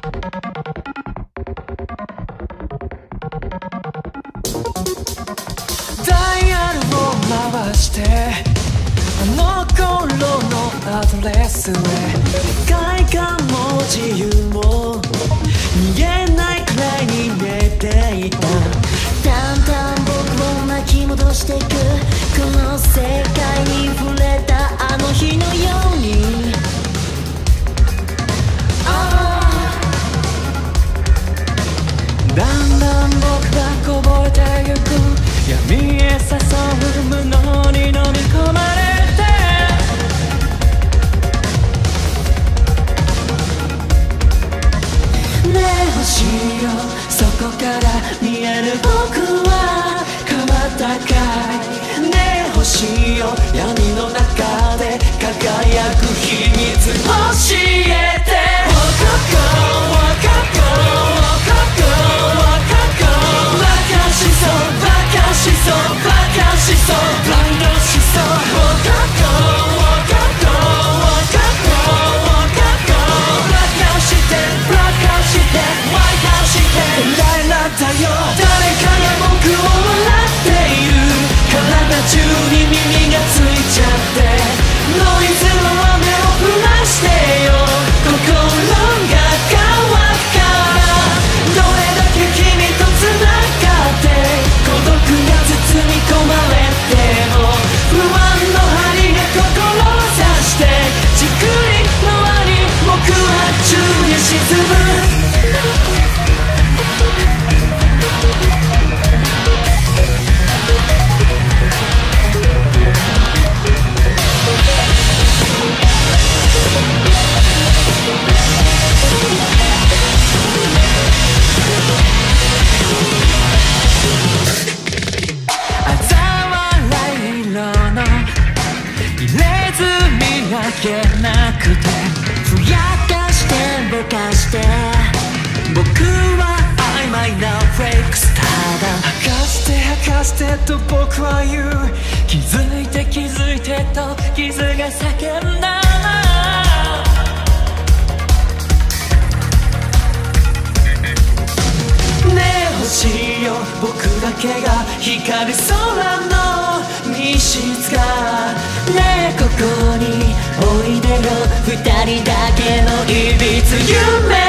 ダイヤルを回してあの頃のアドレスへ。覚えてゆく。闇へ誘う無能に飲み込まれて。ねえ星よそこから見える僕は変わったかい。ねえ星よ闇の中で輝く秘密けなくてふやかしてぼかして僕は曖昧なフェイクス。ターだ吐かして吐かしてと僕は言う。気づいて気づいてと傷が叫んだ。give to you, man.